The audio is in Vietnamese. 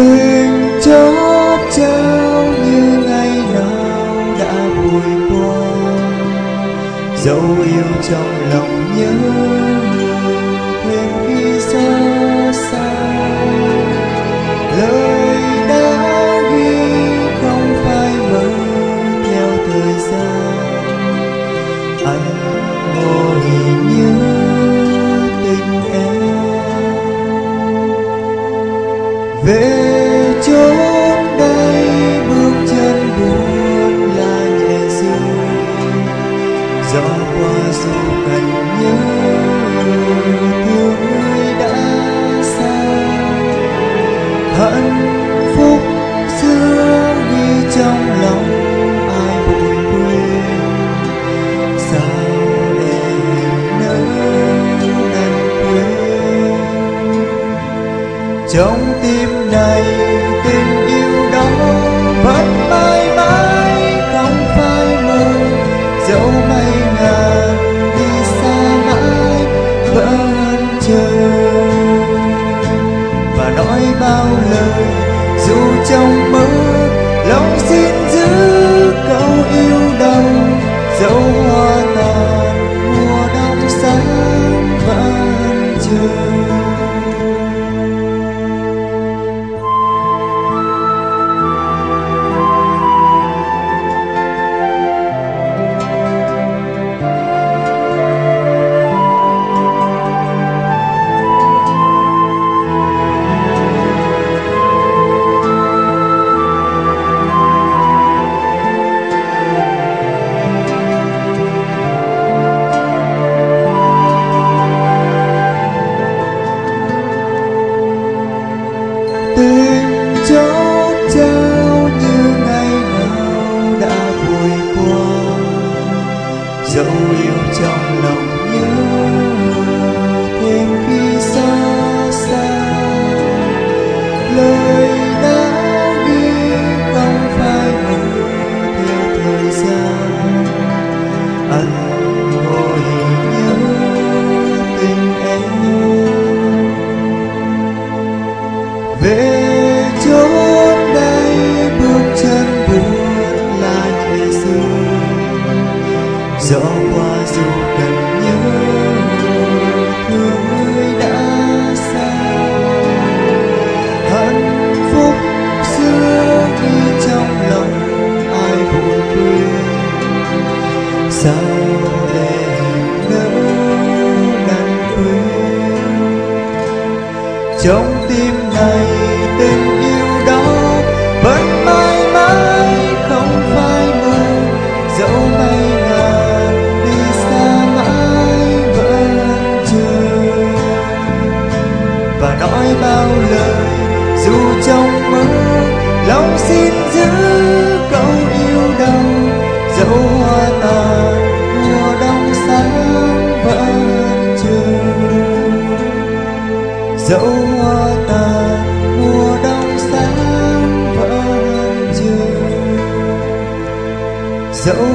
tình chót trao như ngày nào đã vùi qua. Dẫu yêu trong lòng nhớ thêm khi xa xa. Lời trong tim này tình yêu đó, vẫn mãi mãi không phai mờ. Dẫu mây ngàn đi xa mãi, vẫn chờ. Và nói bao lời, dù trong mơ, lòng xin giữ câu yêu đau. Dẫu hoa tàn, mùa đông sáng vẫn chờ. Gió qua dù cần nhớ thương người đã xa. Hạnh phúc xưa ghi trong lòng ai vội quên. Sao để nỡ đành quên? Trong tim này nói bao lời, dù trong mơ, lòng xin giữ câu yêu đầu dẫu hoa tàn mùa đông sáng vẫn chờ. Dẫu hoa tàn mùa đông sáng vẫn chờ. Dẫu